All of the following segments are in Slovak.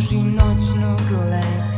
noži noćnog leta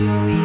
you.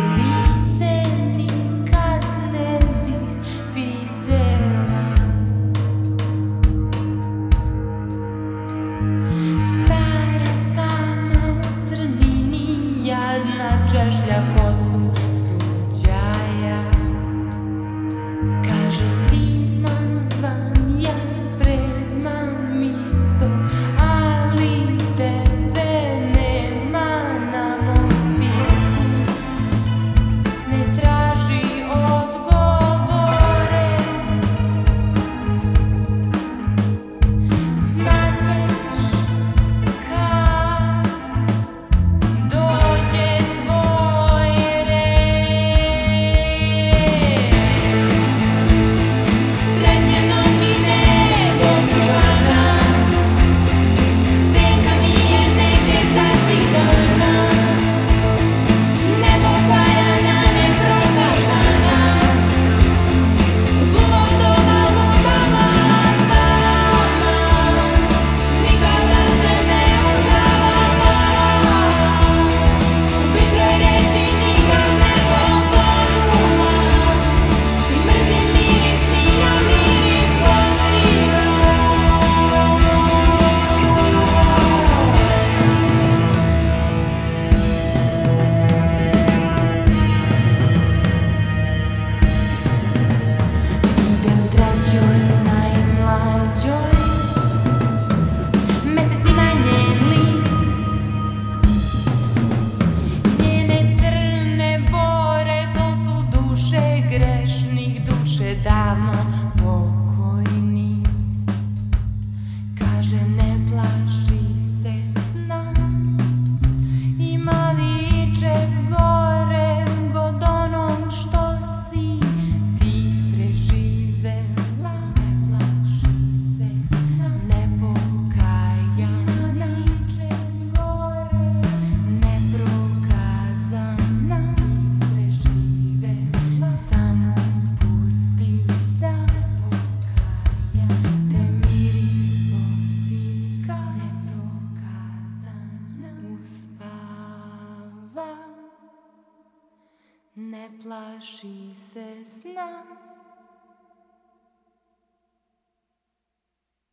Neplaší se sna.